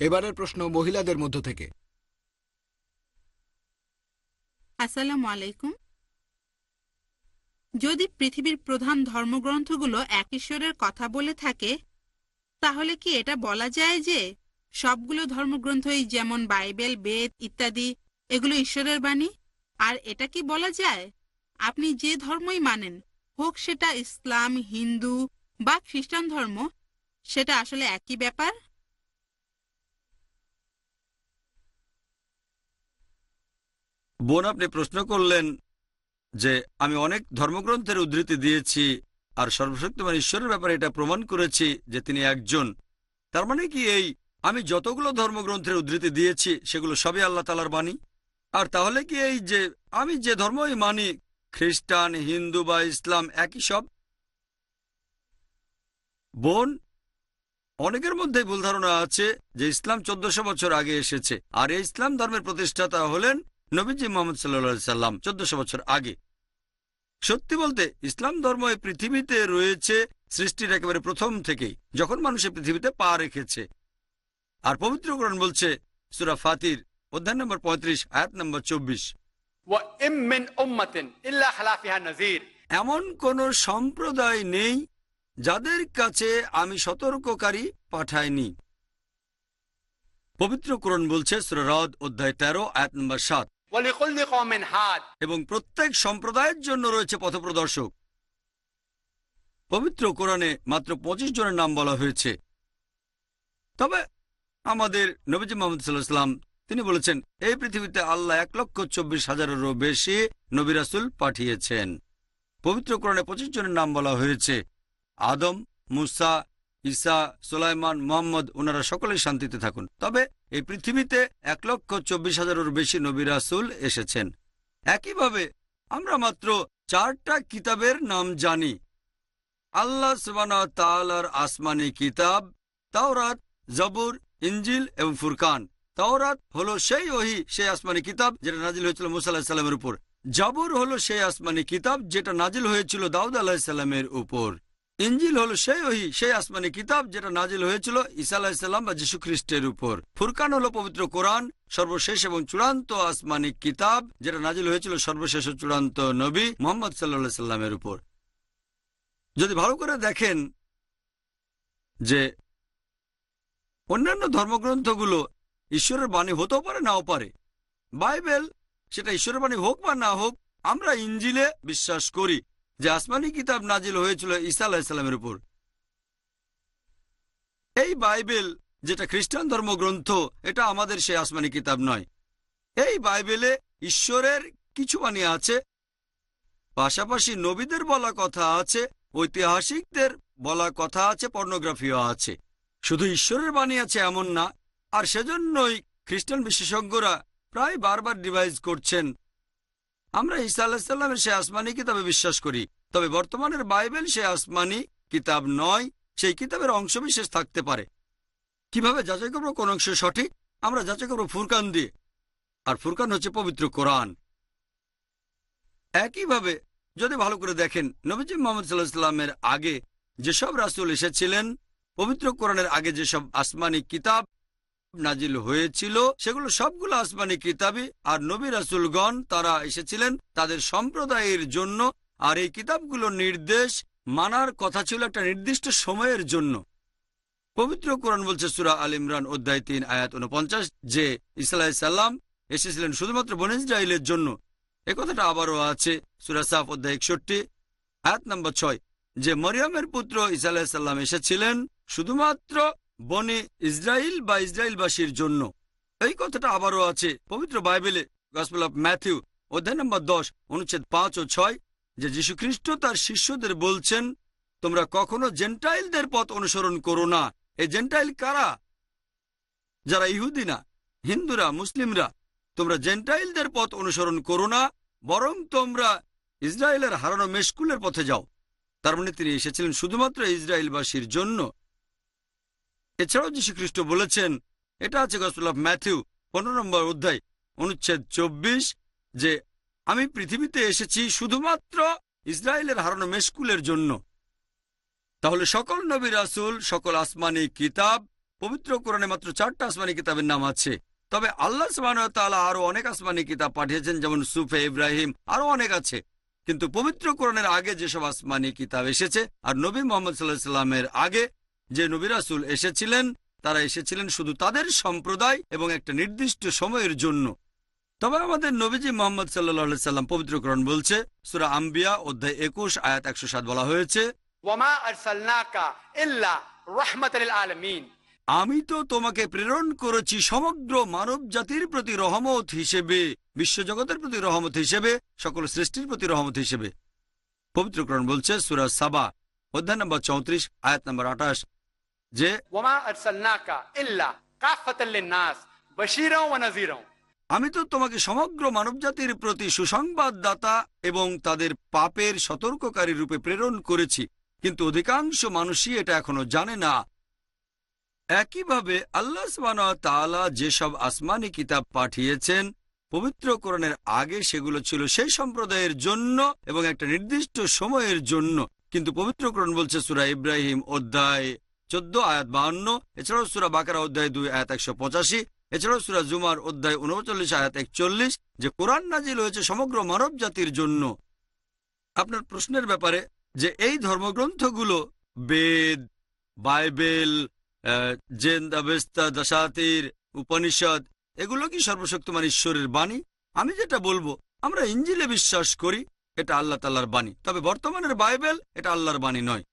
এবারের প্রশ্ন মহিলাদের মধ্য থেকে। আসসালামু আলাইকুম। যদি পৃথিবীর প্রধান ধর্মগ্রন্থগুলো এক ঈশ্বরের কথা বলে থাকে, তাহলে কি এটা বলা যায় যে সবগুলো ধর্মগ্রন্থই যেমন বাইবেল, বেদ ইত্যাদি, এগুলো ঈশ্বরের বাণী? আর এটা কি বলা যায়? আপনি যে ধর্মই মানেন, হোক সেটা ইসলাম, হিন্দু বা খ্রিস্টান ধর্ম, সেটা আসলে একই ব্যাপার? বোন, আপনি প্রশ্ন করলেন যে আমি অনেক ধর্মগ্রন্থের উদ্ধৃতি দিয়েছি আর সর্বশক্তিমান ঈশ্বরের ব্যাপারে এটা প্রমাণ করেছি যে তিনি একজন। তার মানে কি এই আমি যতগুলো ধর্মগ্রন্থের উদ্ধৃতি দিয়েছি, সেগুলো সবই আল্লাহ তালার বাণী? আর তাহলে কি এই যে আমি যে ধর্মই মানি, খ্রিস্টান, হিন্দু বা ইসলাম, একই সব? বোন, অনেকের মধ্যে ভুল ধারণা আছে যে ইসলাম চোদ্দশো বছর আগে এসেছে। আর এই ইসলাম ধর্মের প্রতিষ্ঠাতা হলেন নবীজি মোহাম্মদ সাল্লা সাল্লাম চোদ্দশো বছর আগে। সত্যি বলতে ইসলাম ধর্ম এই পৃথিবীতে রয়েছে সৃষ্টির একেবারে প্রথম থেকেই যখন মানুষ পৃথিবীতে পা রেখেছে। আর পবিত্র কোরআন বলছে সুরা ফাতির অধ্যায় নম্বর পঁয়ত্রিশ আয়াত নম্বর চব্বিশ। এমন কোন সম্প্রদায় নেই যাদের কাছে আমি সতর্ককারী পাঠাইনি। পবিত্র কোরণ বলছে সুররদ অধ্যায় তেরো আয়াত নম্বর সাত। এবং প্রত্যেক সম্প্রদায়ের জন্য রয়েছে পথপ্রদর্শক। পবিত্র কোরআনে মাত্র পঁচিশ জনের নাম বলা হয়েছে। তবে আমাদের নবীজি মোহাম্মদ সাল্লাহাম তিনি বলেছেন, এই পৃথিবীতে আল্লাহ এক লক্ষ চব্বিশ হাজারেরও বেশি নবিরাসুল পাঠিয়েছেন। পবিত্র কোরআনে পঁচিশ জনের নাম বলা হয়েছে। আদম, মুসা, ঈসা, সোলাইমান, মোহাম্মদ ওনারা সকলেই শান্তিতে থাকুন। তবে এই পৃথিবীতে এক লক্ষ চব্বিশ হাজারের বেশি নবী রাসুল এসেছেন। একইভাবে আমরা মাত্র চারটা কিতাবের নাম জানি। আল্লাহ সুবানা তালার আসমানি কিতাব, তাওরাত, জবুর ইঞ্জিল এবং ফুরকান। তাওরাত হলো সেই ওহি, সেই আসমানি কিতাব যেটা নাজিল হয়েছিল মুসা উপর। জাবুর হলো সেই আসমানি কিতাব যেটা নাজিল হয়েছিল দাউদ আলাহিসাল্লামের উপর। ইঞ্জিল হলো সেই ওহি সেই আসমানি কিতাব যেটা নাজিল হয়েছিল ঈসা আলাহিসাল্লাম বা যীশু খ্রিস্টের উপর। ফুরকান হলো পবিত্র কোরআন, সর্বশেষ এবং চূড়ান্ত আসমানি কিতাব যেটা নাজিল হয়েছিল সর্বশেষ চূড়ান্ত নবী মোহাম্মদ সাল্লা সাল্লামের উপর। যদি ভালো করে দেখেন যে অন্যান্য ধর্মগ্রন্থগুলো ঈশ্বরের বাণী হতেও পারে, নাও পারে। বাইবেল সেটা ঈশ্বরের বাণী হোক বা না হোক, আমরা ইঞ্জিলে বিশ্বাস করি। যে আসমানি কিতাব নাজিল হয়েছিল ঈসা আলাহিসাল্লামের উপর। এই বাইবেল যেটা খ্রিস্টান ধর্মগ্রন্থ, এটা আমাদের সেই আসমানি কিতাব নয়। এই বাইবেলে ঈশ্বরের কিছু বাণী আছে, পাশাপাশি নবীদের বলা কথা আছে, ঐতিহাসিকদের বলা কথা আছে, পর্নোগ্রাফিও আছে। শুধু ঈশ্বরের বাণী আছে এমন না, আর সেজন্যই খ্রিস্টান বিশেষজ্ঞরা প্রায় বারবার ডিভাইস করছেন আমরা ঈসা আলাহিসাল্লামের সে আসমানি কিতাবে বিশ্বাস করি। তবে বর্তমানের বাইবেল সে আসমানি কিতাব নয়, সেই কিতাবের অংশবিশেষ থাকতে পারে। কীভাবে যাচাই করব? কোন অংশ সঠিক? আমরা যাচাই করব ফুরকান দিয়ে। আর ফুরকান হচ্ছে পবিত্র কোরআন। একইভাবে যদি ভালো করে দেখেন, নবীজি মোহাম্মদ সাল্লাহ সাল্লামের আগে যেসব রাসুল এসেছিলেন, পবিত্র কোরআনের আগে যেসব আসমানি কিতাব নাজিল হয়েছিল, সেগুলো সবগুলো আসমানি কিতাবই। আর নবী রাসুলগণ তারা এসেছিলেন তাদের সম্প্রদায়ের জন্য, আর এই কিতাবগুলোর নির্দেশ মানার কথা ছিল একটা নির্দিষ্ট সময়ের জন্য। পবিত্র কোরআন বলছে সুরা আল ইমরান অধ্যায় তিন, আয়াত উনপঞ্চাশ, যে ইসলাহ সাল্লাম এসেছিলেন শুধুমাত্র বনিসরাইলের জন্য। এ কথাটা আবারও আছে সুরা সাফ অধ্যায় একষট্টি, আয়াত নম্বর ছয়, যে মরিয়মের পুত্র ইসা আলাহিসাল্লাম এসেছিলেন শুধুমাত্র বনে ইসরায়েল বা ইসরায়েলবাসীর জন্য। এই কথাটা আবারও আছে পবিত্র বাইবেলে গসপেল অফ ম্যাথিউ অধ্যায় নম্বর দশ, অনুচ্ছেদ পাঁচ ও ছয়, যে যীশুখ্রিস্ট তার শিষ্যদের বলছেন, তোমরা কখনো জেন্টাইলদের পথ অনুসরণ করো না। এই জেন্টাইল কারা? যারা ইহুদি না, হিন্দুরা, মুসলিমরা, তোমরা জেন্টাইলদের পথ অনুসরণ করো না, বরং তোমরা ইসরায়েলের হারানো মেশকুলের পথে যাও। তার মানে তিনি এসেছিলেন শুধুমাত্র ইসরায়েলবাসীর জন্য। এছাড়াও যীশুখ্রিস্ট বলেছেন, এটা আছে গসপেল অফ ম্যাথিউ পনেরো নম্বর অধ্যায়, অনুচ্ছেদ চব্বিশ, যে আমি পৃথিবীতে এসেছি শুধুমাত্র ইসরায়েলের হারানো মেশকুলের জন্য। তাহলে সকল নবী রাসুল, সকল আসমানি কিতাব, পবিত্র কোরআনে মাত্র চারটা আসমানি কিতাবের নাম আছে। তবে আল্লাহ তাআলা আরও অনেক আসমানি কিতাব পাঠিয়েছেন, যেমন সুফে ইব্রাহিম, আরও অনেক আছে। কিন্তু পবিত্র কোরআনের আগে যেসব আসমানি কিতাব এসেছে, আর নবী মোহাম্মদ সাল্লাহ সাল্লামের আগে যে নবিরাসুল এসেছিলেন তারা এসেছিলেন শুধু তাদের সম্প্রদায় এবং একটা নির্দিষ্ট সময়ের জন্য। তবে আমাদের নবীজি মোহাম্মদ সাল্লা সাল্লাম পবিত্রকরণ বলছে সুরা আম্বিয়া অধ্যায় একুশ আয়াত একশো সাত বলা হয়েছে আমি তো তোমাকে প্রেরণ করেছি সমগ্র মানব জাতির প্রতি রহমত হিসেবে বিশ্বজগতের প্রতি রহমত হিসেবে সকল সৃষ্টির প্রতি রহমত হিসেবে। পবিত্রকরণ বলছে সুরা সাবা অধ্যায় নম্বর চৌত্রিশ আয়াত নম্বর আঠাশ যে আমি তো তোমাকে সমগ্র মানবজাতির প্রতি সুসংবাদদাতা এবং তাদের পাপের সতর্ককারী রূপে প্রেরণ করেছি কিন্তু অধিকাংশ মানুষই এটা এখনও জানে না। একইভাবে আল্লাহ তাআলা যেসব আসমানি কিতাব পাঠিয়েছেন পবিত্র কোরণের আগে সেগুলো ছিল সেই সম্প্রদায়ের জন্য এবং একটা নির্দিষ্ট সময়ের জন্য। কিন্তু পবিত্র কোরণ বলছে সুরা ইব্রাহিম অধ্যায় চোদ্দ, আয়াত বাহান্ন, এছাড়াও সুরা বাকারা অধ্যায় দুই, আয়াত একশো পঁচাশি, এছাড়াও সুরা জুমার অধ্যায় উনচল্লিশ আয়াত একচল্লিশ, যে কোরআন নাজিল হয়েছে সমগ্র মানব জাতির জন্য। আপনার প্রশ্নের ব্যাপারে যে এই ধর্মগ্রন্থগুলো বেদ, বাইবেল দশাতির উপনিষদ, এগুলো কি সর্বশক্তিমান ঈশ্বরের বাণী? আমি যেটা বলব, আমরা ইঞ্জিলে বিশ্বাস করি, এটা আল্লাহ তাল্লাহর বাণী। তবে বর্তমানের বাইবেল এটা আল্লাহর বাণী নয়।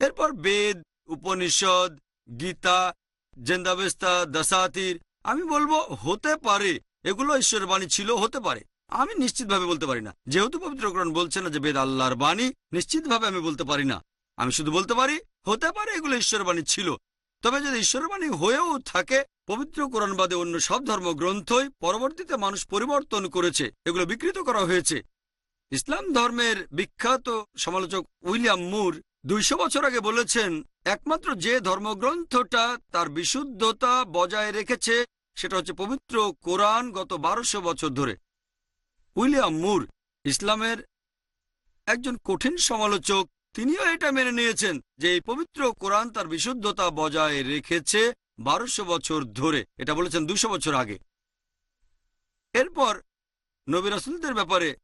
এরপর বেদ উপনিষদ, গীতা, জেন্দাবেস্তা, দশাতির, আমি বলব হতে পারে, এগুলো ঈশ্বরের বাণী ছিল, হতে পারে। আমি নিশ্চিতভাবে বলতে পারি না। যেহেতু পবিত্রকরণ বলছে না যে বেদ আল্লাহর বাণী, নিশ্চিতভাবে আমি বলতে পারি না। আমি শুধু বলতে পারি, হতে পারে এগুলো ঈশ্বরের বাণী ছিল। তবে যদি ঈশ্বরের বাণী হয়েও থাকে, পবিত্র কোরআন বাদে অন্য সব ধর্মগ্রন্থই পরবর্তীতে মানুষ পরিবর্তন করেছে, এগুলো বিকৃত করা হয়েছে। ইসলাম ধর্মের বিখ্যাত সমালোচক উইলিয়াম মুর দুইশো বছর আগে বলেছেন, একমাত্র যে ধর্মগ্রন্থটা তার বিশুদ্ধতা বজায় রেখেছে, সেটা হচ্ছে পবিত্র কোরআন গত বারোশো বছর ধরে। উইলিয়াম মুর, ইসলামের একজন কঠিন সমালোচক, তিনিও এটা মেনে নিয়েছেন যে এই পবিত্র কোরআন তার বিশুদ্ধতা বজায় রেখেছে বারোশো বছর ধরে। এটা বলেছেন দুশো বছর আগে। এরপর নবী রাসুলদের ব্যাপারে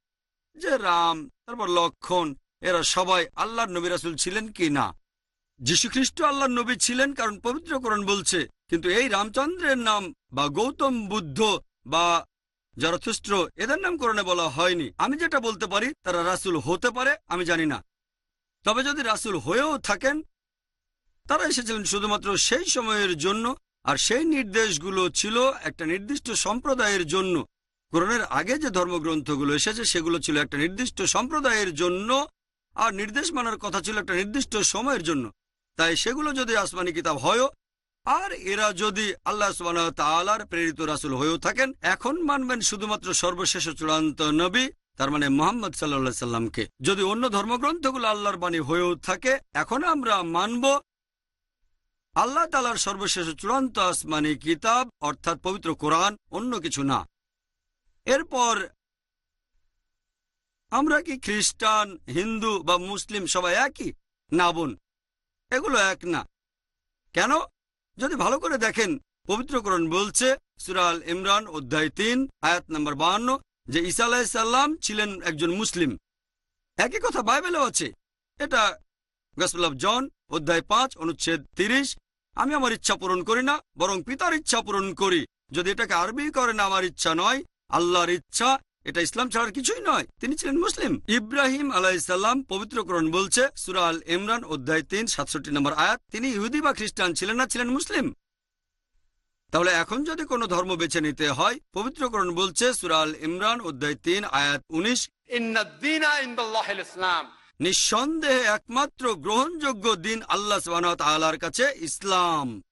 যে রাম, তারপর লক্ষণ এরা সবাই আল্লাহর নবী রাসুল ছিলেন কি না? যীশুখ্রিস্ট আল্লাহর নবী ছিলেন কারণ পবিত্র কোরআন বলছে, কিন্তু এই রামচন্দ্রের নাম বা গৌতম বুদ্ধ বা জরথুস্ত্র এদের নাম কোরআনে বলা হয়নি। আমি যেটা বলতে পারি, তারা রাসুল হতে পারে, আমি জানি না। তবে যদি রাসুল হয়েও থাকেন, তারা এসেছিলেন শুধুমাত্র সেই সময়ের জন্য, আর সেই নির্দেশগুলো ছিল একটা নির্দিষ্ট সম্প্রদায়ের জন্য। কোরআনের আগে যে ধর্মগ্রন্থগুলো এসেছে, সেগুলো ছিল একটা নির্দিষ্ট সম্প্রদায়ের জন্য আর নির্দেশ মানার কথা ছিল একটা নির্দিষ্ট সময়ের জন্য। তাই সেগুলো যদি আসমানি কিতাব হয়ও, আর এরা যদি আল্লাহ সুবাহ তালার প্রেরিত রাসুল হয়েও থাকেন, এখন মানবেন শুধুমাত্র সর্বশেষ চূড়ান্ত নবী, তার মানে মোহাম্মদ সাল্লা সাল্লামকে। যদি অন্য ধর্মগ্রন্থগুলো আল্লাহর বাণী হয়েও থাকে, এখন আমরা মানব আল্লাহ তালার সর্বশেষ চূড়ান্ত আসমানি কিতাব, অর্থাৎ পবিত্র কোরআন, অন্য কিছু না। এরপর আমরা কি খ্রিস্টান, হিন্দু বা মুসলিম সবাই একই? না বোন, এগুলো এক না। কেন? যদি ভালো করে দেখেন, পবিত্রকরণ বলছে সুরাল ইমরান, অধ্যায় তিন, আয়াত নম্বর বাহান্ন, যে ঈসা আলাহিসাল্লাম ছিলেন একজন মুসলিম। একই কথা বাইবেলেও আছে। এটা গসপেল অফ জন অধ্যায় পাঁচ, অনুচ্ছেদ তিরিশ। আমি আমার ইচ্ছা পূরণ করি না, বরং পিতার ইচ্ছা পূরণ করি। যদি এটাকে আরবি করেন আমার ইচ্ছা নয়, আল্লাহর ইচ্ছা এটা ইসলাম ছাড়ার কিছুই নয়। তিনি ছিলেন মুসলিম। ইব্রাহিম আলাইসাল্লাম পবিত্রকরণ বলছে সুরাল ইমরান অধ্যায় তিন সাতষট্টি নম্বর আয়াত তিনি ইহুদি বা খ্রিস্টান ছিলেন না ছিলেন মুসলিম। তাহলে এখন যদি কোনো ধর্ম বেছে নিতে হয় পবিত্রকরণ বলছে সুরাল ইমরান অধ্যায় তিন আয়াত উনিশ নিঃসন্দেহে একমাত্র গ্রহণযোগ্য দিন আল্লাহ তালার কাছে ইসলাম।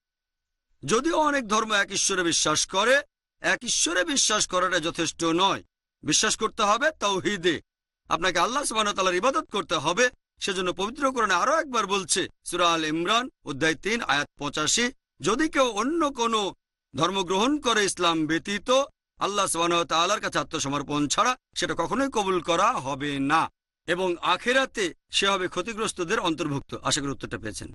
যদিও অনেক ধর্ম এক ঈশ্বরে বিশ্বাস করে এক ঈশ্বরে বিশ্বাস করাটা যথেষ্ট নয়। বিশ্বাস করতে হবে, তৌহিদে। আপনাকে আল্লাহ তাআলার ইবাদত করতে হবে। সেজন্য পবিত্রকরণে আরও একবার বলছে, সুরা আল ইমরান, অধ্যায় তিন, আয়াত পঁচাশি, যদি কেউ অন্য কোনো ধর্ম গ্রহণ করে ইসলাম ব্যতীত, আল্লাহ তাআলার কাছে আত্মসমর্পণ ছাড়া সেটা কখনোই কবুল করা হবে না। এবং আখেরাতে সে হবে ক্ষতিগ্রস্তদের অন্তর্ভুক্ত। আশা করি উত্তরটা পেয়েছেন।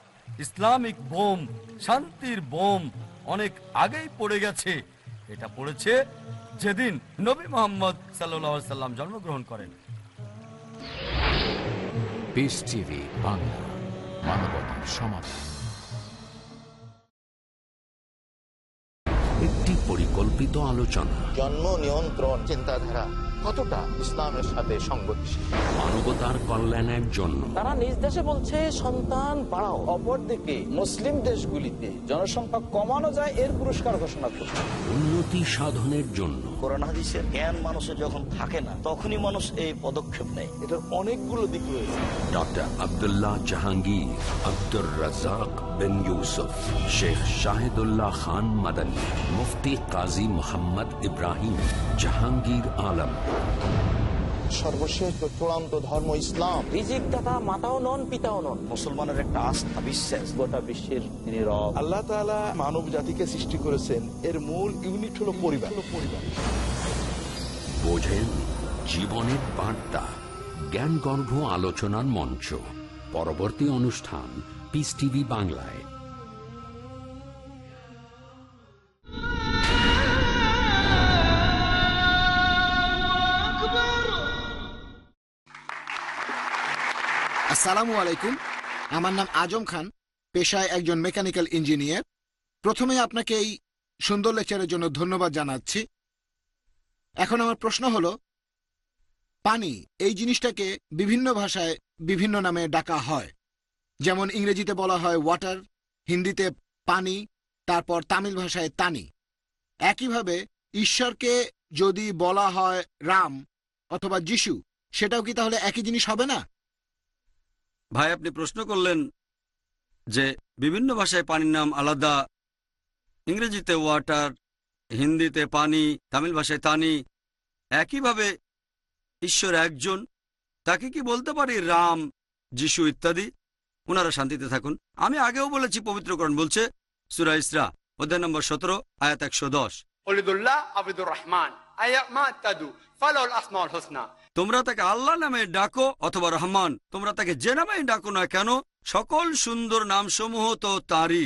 ইসলামিক বোম শান্তির বোম অনেক আগেই পড়ে গেছে। এটা পড়েছে যেদিন নবী মোহাম্মদ সাল্লাহ সাল্লাম জন্মগ্রহণ করেন। পিস টিভি বাংলা মানবতার সমাধান একটি পরিকল্পিত আলোচনা। জন্ম নিয়ন্ত্রণ চিন্তাধারা। কতটা ইসলামের সাথে সংগতিশীল? মানবতার কল্যাণের জন্য। তারা নিজ দেশে বলছে সন্তান বাড়াও অপরদিকে মুসলিম দেশগুলিতে জনসংখ্যা কমানো যায় এর পুরস্কার ঘোষণা করছে। উন্নতি সাধনের জন্য। কোরআন হাদিসের জ্ঞান মানুষের যখন থাকে না তখনই মানুষ এই পদক্ষেপ নেয়। এটার অনেকগুলো দিক রয়েছে। ডক্টর আব্দুল্লাহ জাহাঙ্গীর আব্দুর রাজাক বিন ইউসুফ শেখ শাহিদুল্লাহ খান মাদানী মুফতি কাজী মোহাম্মদ ইব্রাহিম জাহাঙ্গীর আলম সর্বশেষ চূড়ান্ত ধর্ম ইসলাম। রিজিক দাতা মাতাও নন পিতাও নন। মুসলমানের একটা আস্থা বিশ্বাস। গোটা বিশ্বের তিনি আল্লাহ তাআলা মানব জাতিকে সৃষ্টি করেছেন। এর মূল ইউনিট হলো পরিবার পরিবার। বোঝেন জীবনের বার্তা জ্ঞানগর্ভ আলোচনার মঞ্চ। পরবর্তী অনুষ্ঠান পিস টিভি বাংলায় আসসালামু আলাইকুম। আমার নাম আজম খান, পেশায় একজন মেকানিক্যাল ইঞ্জিনিয়ার। প্রথমে আপনাকে এই সুন্দর লেকচারের জন্য ধন্যবাদ জানাচ্ছি। এখন আমার প্রশ্ন হলো, পানি, এই জিনিসটাকে বিভিন্ন ভাষায় বিভিন্ন নামে ডাকা হয়। যেমন ইংরেজিতে বলা হয় ওয়াটার হিন্দিতে পানি, তারপর তামিল ভাষায় তানি। একইভাবে ঈশ্বরকে যদি বলা হয় রাম অথবা যিশু, সেটাও কি তাহলে একই জিনিস হবে না? ভাই, আপনি প্রশ্ন করলেন যে বিভিন্ন ভাষায় পানির নাম আলাদা, ইংরেজিতে ওয়াটার হিন্দিতে পানি, তামিল ভাষায় তানি, একইভাবে ঈশ্বর একজন, তাকে কি বলতে পারি রাম, যিশু ইত্যাদি? ওনারা শান্তিতে থাকুন। আমি আগেও বলেছি পবিত্রকরণ বলছে সুরা ইসরা অধ্যায় নম্বর সতেরো আয়াত একশো দশ। তোমরা তাকে আল্লাহ নামে ডাকো অথবা রহমান তোমরা তাকে যে নামে ডাকো না কেন সকল সুন্দর নাম সমূহ তো তারই।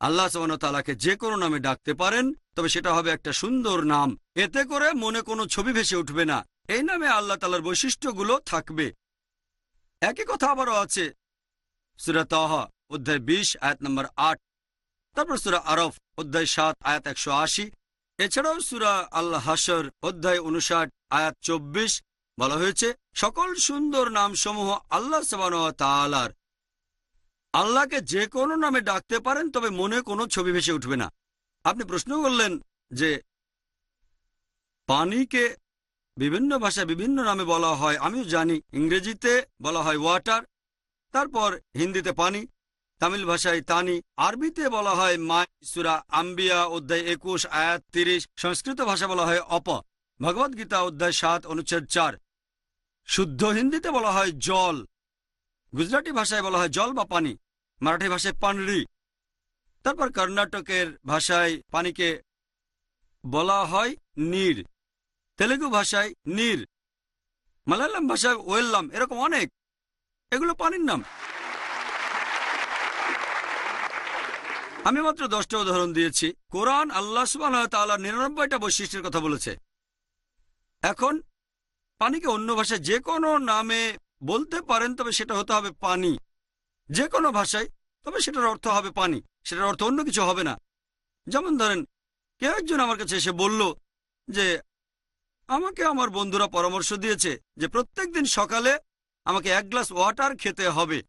আল্লাহ তালাকে যে কোনো নামে ডাকতে পারেন তবে সেটা হবে একটা সুন্দর নাম। এতে করে মনে কোনো ছবি ভেসে উঠবে না। এই নামে আল্লাহ তালার বৈশিষ্ট্যগুলো থাকবে। একই কথা আবারও আছে সুরা তাহা অধ্যায় বিশ আয়াত নম্বর আট তারপর সুরা আরফ অধ্যায় সাত আয়াত একশো আশি. এছাড়াও সুরা আল্লাহ হাসর অধ্যায় উনষাট আয়াত চব্বিশ বলা হয়েছে, সকল সুন্দর নামসমূহ আল্লাহ তালার আল্লাহকে যে কোনো নামে ডাকতে পারেন, তবে মনে কোনো ছবি ভেসে উঠবে না। আপনি প্রশ্ন করলেন যে, পানিকে বিভিন্ন ভাষায় বিভিন্ন নামে বলা হয়, আমিও জানি, ইংরেজিতে বলা হয় ওয়াটার তারপর হিন্দিতে পানি, তামিল ভাষায় তানি, আরবিতে বলা হয় মাই, সুরা, আম্বিয়া, অধ্যায় একুশ, আয়াত তিরিশ, সংস্কৃত ভাষা বলা হয় অপ ভগবদ গীতা, অধ্যায় সাত, অনুচ্ছেদ চার। শুদ্ধ হিন্দিতে বলা হয় জল, গুজরাটি ভাষায় বলা হয় জল বা পানি, মারাঠি ভাষায় পানরি। তারপর কর্ণাটকের ভাষায় পানিকে বলা হয় নীর, তেলেগু ভাষায় নীর, মালায়ালাম ভাষায় ওয়েল্লাম, এরকম অনেক। এগুলো পানির নাম। আমি মাত্র দশটা উদাহরণ দিয়েছি। কোরআন আল্লাহ সুবাহ নিরানব্বইটা বৈশিষ্ট্যের কথা বলেছে। এখন পানিকে অন্য ভাষায় যে কোনো নামে বলতে পারেন, তবে সেটা হতে হবে পানি। যে কোনো ভাষায়, তবে সেটার অর্থ হবে পানি। সেটার অর্থ অন্য কিছু হবে না। যেমন ধরেন, কেউ একজন আমার কাছে এসে বলল যে, আমাকে আমার বন্ধুরা পরামর্শ দিয়েছে যে প্রত্যেক দিন সকালে আমাকে এক গ্লাস ওয়াটার খেতে হবে।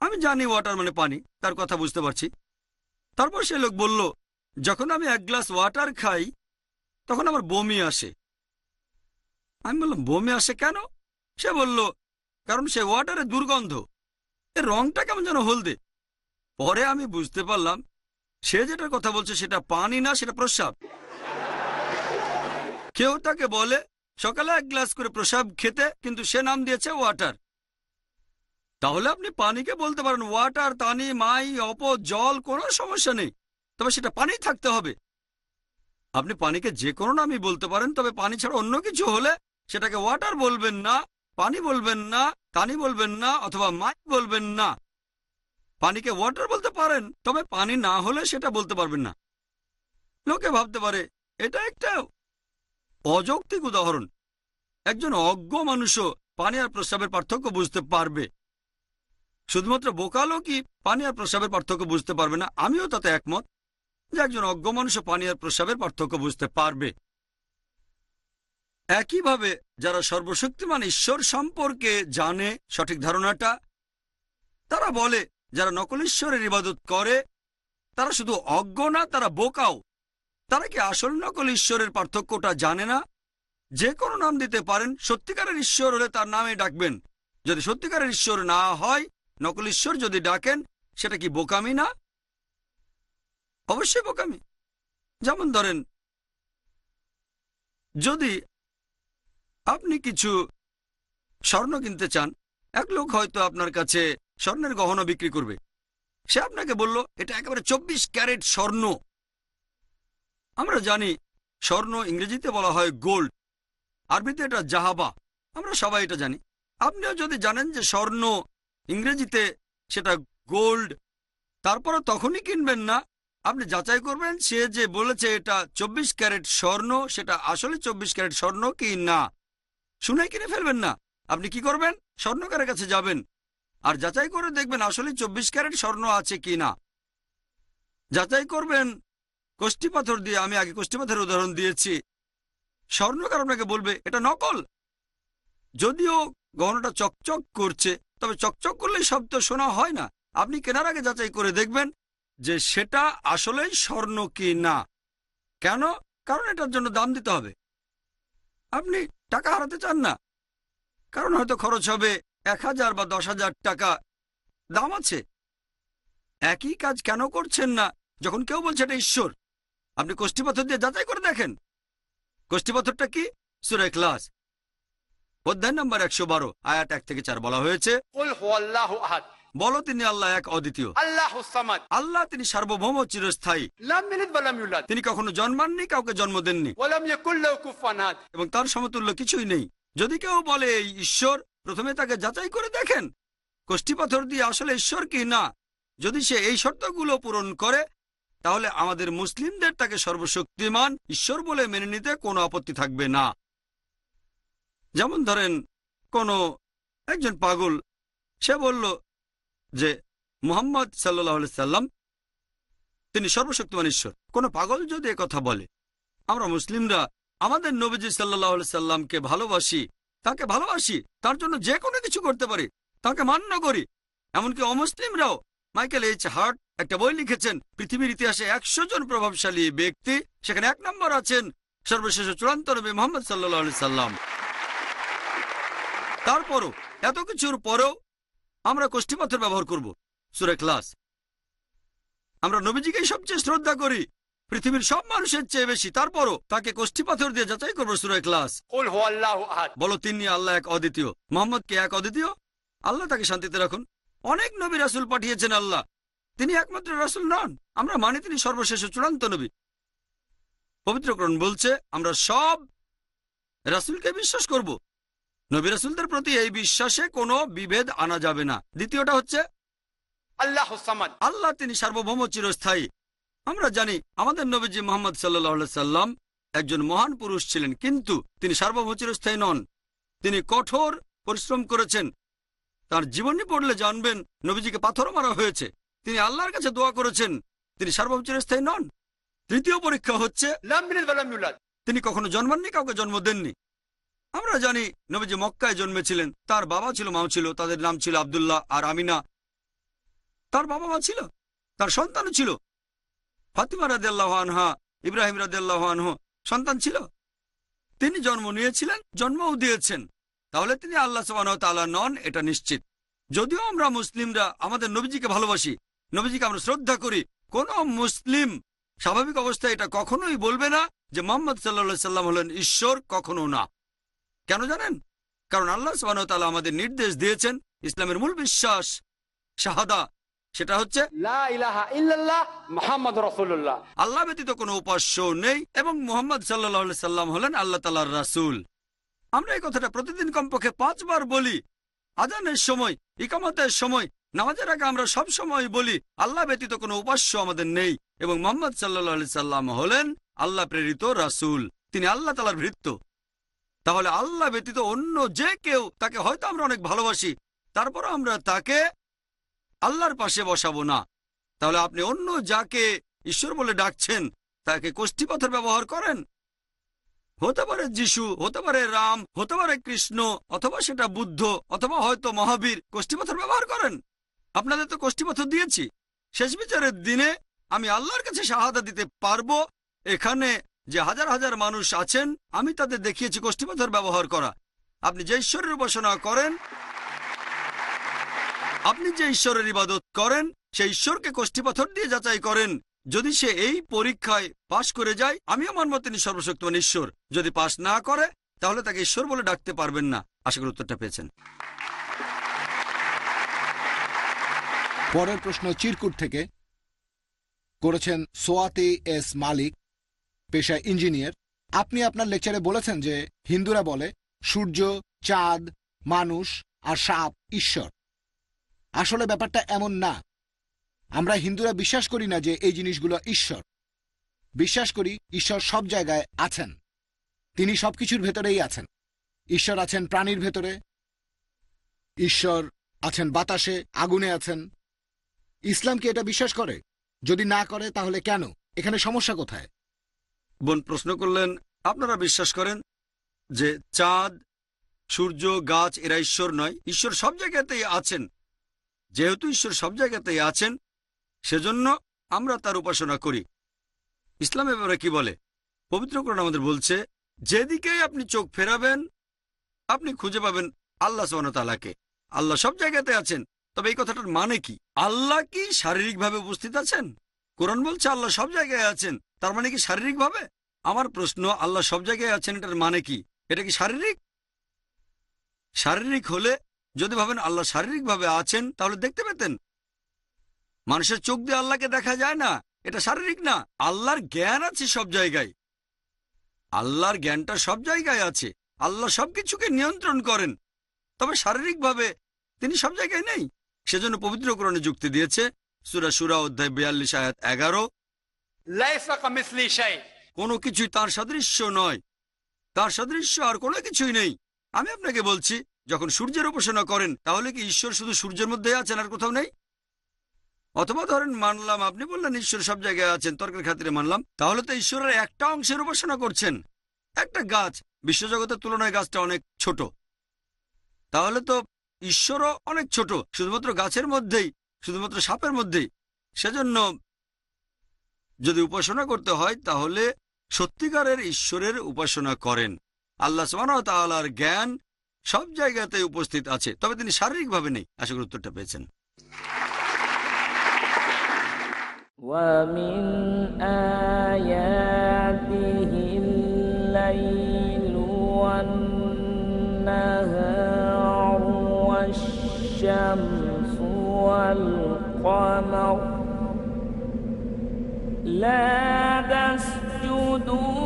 আমি জানি ওয়াটার মানে পানি, তার কথা বুঝতে পারছি। তারপর সে লোক বলল, যখন আমি এক গ্লাস ওয়াটার খাই, তখন আমার বমি আসে। আমি বললাম, বমি আসে কেন? সে বলল, কারণ সে ওয়াটারের দুর্গন্ধ। এর রংটা কেমন যেন হলদে। পরে আমি বুঝতে পারলাম, সে যেটার কথা বলছে সেটা পানি না, সেটা প্রস্রাব। কেউ তাকে বলে সকালে এক গ্লাস করে প্রসাব খেতে কিন্তু সে নাম দিয়েছে ওয়াটার। তাহলে আপনি পানিকে বলতে পারেন, ওয়াটার তানি মাই অপ জল, কোনো সমস্যা নেই। তবে সেটা পানি থাকতে হবে। আপনি পানিকে যে কোনো নামই বলতে পারেন, তবে পানি ছাড়া অন্য কিছু হলে সেটাকে ওয়াটার বলবেন না, পানি বলবেন না তানি বলবেন না, অথবা মাই বলবেন না। পানিকে ওয়াটার বলতে পারেন, তবে পানি না হলে সেটা বলতে পারবেন না। লোকে ভাবতে পারে, এটা একটা অযৌক্তিক উদাহরণ। একজন অজ্ঞ মানুষও পানি আর প্রস্রাবের পার্থক্য বুঝতে পারবে। শুধুমাত্র বোকা কি পানি আর প্রস্রাবের পার্থক্য বুঝতে পারবে না? আমিও তাতে একমত যে একজন অজ্ঞ মানুষও পানি আর প্রস্রাবের পার্থক্য বুঝতে পারবে। একইভাবে যারা সর্বশক্তিমান ঈশ্বর সম্পর্কে জানে সঠিক ধারণাটা, তারা বলে, যারা নকল ঈশ্বরের ইবাদত করে, তারা শুধু অজ্ঞ না, তারা বোকাও। তারা কি আসল নকল ঈশ্বরের পার্থক্যটা জানে না? যে কোনো নাম দিতে পারেন, সত্যিকারের ঈশ্বর হলে তার নামে ডাকবেন। যদি সত্যিকারের ঈশ্বর না হয়, নকল ঈশ্বর যদি ডাকেন, সেটা কি বোকামি না? অবশ্যই বোকামি। যেমন ধরেন, যদি আপনি কিছু স্বর্ণ কিনতে চান, এক লোক হয়তো আপনার কাছে স্বর্ণের গহনা বিক্রি করবে। সে আপনাকে বলল, এটা একেবারে চব্বিশ ক্যারেট স্বর্ণ। আমরা জানি স্বর্ণ ইংরেজিতে বলা হয় গোল্ড, আরবিতে এটা জাহাবা। আমরা সবাই এটা জানি। আপনিও যদি জানেন যে স্বর্ণ ইংরেজিতে সেটা গোল্ড, তারপরে তখনই কিনবেন না। আপনি যাচাই করবেন, সে যে বলেছে এটা চব্বিশ ক্যারেট স্বর্ণ, সেটা আসলে চব্বিশ ক্যারেট স্বর্ণ কি না? শুনে কিনে ফেলবেন না। আপনি কি করবেন? স্বর্ণকারের কাছে যাবেন? আর যাচাই করে দেখবেন আসলে চব্বিশ ক্যারেট স্বর্ণ আছে কি না। যাচাই করবেন কষ্টি পাথর দিয়ে, আমি আগে কষ্টি পাথরের উদাহরণ দিয়েছি। স্বর্ণকার আপনাকে বলবে, এটা নকল। যদিও গহনাটা চকচক করছে, তবে চকচক করলেই শব্দ শোনা হয় না। আপনি কেনার আগে যাচাই করে দেখবেন যে সেটা আসলেই স্বর্ণ কি না। কেন? কারণ এটার জন্য দাম দিতে হবে। আপনি টাকা হারাতে চান না। কারণ হয়তো খরচ হবে এক হাজার বা দশ হাজার টাকা। দাম আছে। একই কাজ কেন করছেন না? যখন কেউ বলছে এটা ঈশ্বর আপনি কোষ্ঠীপাথর দিয়ে যাচাই করে দেখেন। কোষ্ঠীপাথরটা কি? সুরে ক্লাস অধ্যায় নম্বর একশো বারো আয়াত এক থেকে চার বলা হয়েছে বলো তিনি আল্লাহ এক অদ্বিতীয়। আল্লাহ তিনি সার্বভৌম চিরস্থায়ী। তিনি কখনো জন্মাননি কাউকে জন্ম দেননি। এবং তার সমতুল্য কিছুই নেই। যদি কেউ বলে এই ঈশ্বর প্রথমে তাকে যাচাই করে দেখেন। কোষ্ঠীপাথর দিয়ে আসলে ঈশ্বর কি না? যদি সে এই শর্তগুলো পূরণ করে তাহলে আমাদের মুসলিমদের তাকে সর্বশক্তিমান ঈশ্বর বলে মেনে নিতে কোনো আপত্তি থাকবে না। যেমন ধরেন, কোন একজন পাগল, সে বলল যে, মোহাম্মদ সাল্লাহ সাল্লাম, তিনি সর্বশক্তিমান ঈশ্বর। কোন পাগল যদি কথা বলে, আমরা মুসলিমরা, আমাদের নবীজি সাল্লাহ সাল্লামকে ভালোবাসি, তাকে ভালোবাসি, তার জন্য যে কোনো কিছু করতে পারি, তাকে মান্য করি। এমনকি অমুসলিমরাও, মাইকেল এইচ হার্ট একটা বই লিখেছেন পৃথিবীর ইতিহাসে একশো জন প্রভাবশালী ব্যক্তি সেখানে এক নম্বর আছেন সর্বশেষ চূড়ান্ত নবী মোহাম্মদ সাল্লি সাল্লাম। তারপরও এত কিছুর পরেও আমরা কোষ্ঠীপাথর ব্যবহার করব সুরে ক্লাস আমরা নবীজিকেই সবচেয়ে শ্রদ্ধা করি পৃথিবীর সব মানুষের চেয়ে বেশি। তারপরও তাকে কোষ্ঠীপাথর দিয়ে যাচাই করব সুরে ক্লাস বলো তিনি আল্লাহ এক অদ্বিতীয়। মোহাম্মদকে এক অদ্বিতীয়? আল্লাহ তাকে শান্তিতে রাখুন। অনেক নবী রাসুল পাঠিয়েছেন আল্লাহ। তিনি একমাত্র রাসুল নন। আমরা মানি তিনি সর্বশেষ চূড়ান্ত নবী। পবিত্রকরণ বলছে আমরা সব রাসুলকে বিশ্বাস করব। নবী রাসুলদের প্রতি এই বিশ্বাসে কোনো বিভেদ আনা যাবে না। দ্বিতীয়টা হচ্ছে আল্লাহ আল্লাহ তিনি সার্বভৌম চিরস্থায়ী। আমরা জানি আমাদের নবীজি মোহাম্মদ সাল্লা সাল্লাম একজন মহান পুরুষ ছিলেন কিন্তু তিনি সার্বভৌম চিরস্থায়ী নন। তিনি কঠোর পরিশ্রম করেছেন। তার জীবনী পড়লে জানবেন নবীজিকে পাথর মারা হয়েছে। তিনি আল্লাহর কাছে দোয়া করেছেন। তিনি সার্বভৌম স্থায়ী নন। তৃতীয় পরীক্ষা হচ্ছে তিনি কখনো জন্মাননি কাউকে জন্ম দেননি। আমরা জানি নবীজি মক্কায় জন্মেছিলেন। তার বাবা ছিল মাও ছিল তাদের নাম ছিল আবদুল্লাহ আর আমিনা। তার বাবা মা ছিল তার সন্তানও ছিল। ফাতিমা রাজিয়াল্লাহ আনহা ইব্রাহিম রাজিয়াল্লাহ আনহ সন্তান ছিল। তিনি জন্ম নিয়েছিলেন জন্মও দিয়েছেন। তাহলে তিনি আল্লাহ সবান তালা নন এটা নিশ্চিত। যদিও আমরা মুসলিমরা আমাদের নবীজিকে ভালোবাসি নবীজিকে আমরা শ্রদ্ধা করি। কোন মুসলিম স্বাভাবিক অবস্থায় এটা কখনোই বলবে না যে মোহাম্মদ সাল্লা সাল্লাম হলেন ঈশ্বর কখনো না। কেন জানেন? কারণ আল্লাহ সুবাহ তালা আমাদের নির্দেশ দিয়েছেন ইসলামের মূল বিশ্বাস শাহাদা সেটা হচ্ছে আল্লাহ ব্যতীত কোনো উপাস্য নেই এবং মোহাম্মদ সাল্লাহ সাল্লাম হলেন আল্লাহ তালার রাসুল। আমরা এই কথাটা প্রতিদিন কমপক্ষে পাঁচবার বলি। আজানের সময় ইকামতের সময় নামাজের আগে আমরা সব সময় বলি, আল্লাহ ব্যতীত কোনো উপাস্য আমাদের নেই। এবং মোহাম্মদ সাল্লাহ সাল্লাম হলেন আল্লাহ প্রেরিত রাসুল। তিনি আল্লাহ তালার ভৃত্য। তাহলে আল্লাহ ব্যতীত অন্য যে কেউ, তাকে হয়তো আমরা অনেক ভালোবাসি তারপর আমরা তাকে আল্লাহর পাশে বসাবো না। তাহলে আপনি অন্য যাকে ঈশ্বর বলে ডাকছেন, তাকে কোষ্ঠীপথের ব্যবহার করেন? হতে পারে যিশু, হতে পারে রাম, হতে পারে কৃষ্ণ, অথবা সেটা বুদ্ধ, অথবা হয়তো মহাবীর কোষ্ঠীপথর ব্যবহার করেন? আপনাদের তো কোষ্ঠীপথর দিয়েছি। শেষ বিচারের দিনে আমি আল্লাহর কাছে শাহাদা দিতে পারব। এখানে যে হাজার হাজার মানুষ আছেন, আমি তাদের দেখিয়েছি কোষ্ঠীপথর ব্যবহার করা। আপনি যে ঈশ্বরের উপাসনা করেন, আপনি যে ঈশ্বরের ইবাদত করেন, সেই ঈশ্বরকে কোষ্ঠীপাথর দিয়ে যাচাই করেন। যদি সে এই পরীক্ষায় পাশ করে যায়, আমিও মানব তিনি সর্বশক্তিমান ঈশ্বর। যদি পাশ না করে, তাহলে তাকে ঈশ্বর বলে ডাকতে পারবেন না। আশা করি উত্তরটা পেয়েছেন। পরের প্রশ্ন চিরকুট থেকে করেছেন সোয়াতে এস মালিক পেশায় ইঞ্জিনিয়ার। আপনি আপনার লেকচারে বলেছেন যে হিন্দুরা বলে, সূর্য, চাঁদ, মানুষ আর সাপ ঈশ্বর। আসলে ব্যাপারটা এমন না। আমরা হিন্দুরা বিশ্বাস করি না যে এই জিনিসগুলো ঈশ্বর। বিশ্বাস করি ঈশ্বর সব জায়গায় আছেন। তিনি সবকিছুর ভেতরেই আছেন। ঈশ্বর আছেন প্রাণীর ভেতরে। ঈশ্বর আছেন বাতাসে, আগুনে আছেন। ইসলাম কি এটা বিশ্বাস করে? যদি না করে, তাহলে কেন? এখানে সমস্যা কোথায়? বোন, প্রশ্ন করলেন, আপনারা বিশ্বাস করেন যে চাঁদ, সূর্য, গাছ, এরা ঈশ্বর নয়? ঈশ্বর সব জায়গাতেই আছেন। যেহেতু ঈশ্বর সব জায়গাতেই আছেন, সেজন্য আমরা তার উপাসনা করি। ইসলাম এবারে কি বলে? পবিত্রকরণ আমাদের বলছে, যেদিকেই আপনি চোখ ফেরাবেন, আপনি খুঁজে পাবেন আল্লাহ সোহানতালাকে আল্লাহ সব জায়গাতে আছেন। তবে এই কথাটার মানে কি? আল্লাহ কি শারীরিকভাবে উপস্থিত আছেন? কোরআন বলছে আল্লাহ সব জায়গায় আছেন। তার মানে কি শারীরিকভাবে? আমার প্রশ্ন, আল্লাহ সব জায়গায় আছেন এটার মানে কি? এটা কি শারীরিক? শারীরিক হলে যদি ভাবেন আল্লাহ শারীরিকভাবে আছেন, তাহলে দেখতে পেতেন। মানুষের চোখ দিয়ে আল্লাহকে দেখা যায় না। এটা শারীরিক না। আল্লাহর জ্ঞান আছে সব জায়গায়। আল্লাহর জ্ঞানটা সব জায়গায় আছে। আল্লাহ সবকিছুকে নিয়ন্ত্রণ করেন। তবে শারীরিকভাবে তিনি সব জায়গায় নেই। সেজন্য পবিত্রকরণে যুক্তি দিয়েছে সুরা সুরা অধ্যায় বিয়াল্লিশ আয়াত এগারো। কোনো কিছুই তার সাদৃশ্য নয়। তার সাদৃশ্য আর কোনো কিছুই নেই। আমি আপনাকে বলছি যখন সূর্যের উপাসনা করেন তাহলে কি ঈশ্বর শুধু সূর্যের মধ্যে আছেন আর কোথাও নেই? অথবা ধরেন মানলাম আপনি বললেন ঈশ্বর সব জায়গায় আছেন তর্কের খাতিরে মানলাম তাহলে তো ঈশ্বরের একটা অংশের উপাসনা করছেন। একটা গাছ বিশ্বজগতের তুলনায় গাছটা অনেক ছোট। তাহলে তো ঈশ্বরও অনেক ছোট শুধুমাত্র গাছের মধ্যেই শুধুমাত্র সাপের মধ্যেই সেজন্য যদি উপাসনা করতে হয় তাহলে সত্যিকারের ঈশ্বরের উপাসনা করেন আল্লাহ সুবাহর জ্ঞান সব জায়গাতে উপস্থিত আছে তবে তিনি শারীরিকভাবে নেই আশা করি উত্তরটা পেয়েছেন ومن آياته الليل والنهار الشمس والقمر لا تسجدون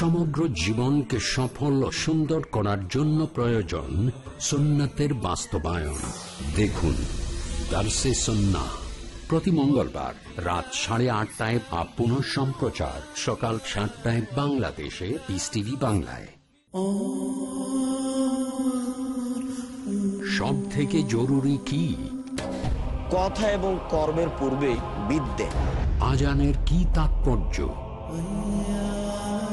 সমগ্র জীবনকে সফল ও সুন্দর করার জন্য প্রয়োজন সুন্নাতের বাস্তবায়ন। দেখুন দার্সে সন্না প্রতি মঙ্গলবার রাত সাড়ে আটটায় বা পুনঃ সম্প্রচার সকাল সাতটায় বাংলাদেশে পিস টিভি বাংলায়। সব থেকে জরুরি কি? কথা এবং কর্মের পূর্বে বিদ্যে। আজানের কি তাৎপর্য?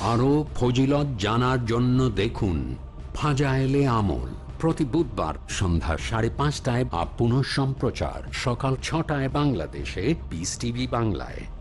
আরও ফজিলত জানার জন্য দেখুন ফাজাইলে আমল। প্রতি বুধবার সন্ধ্যা সাড়ে পাঁচটায় বা পুনঃ সম্প্রচার সকাল ছটায় বাংলাদেশে পিস টিভি বাংলায়।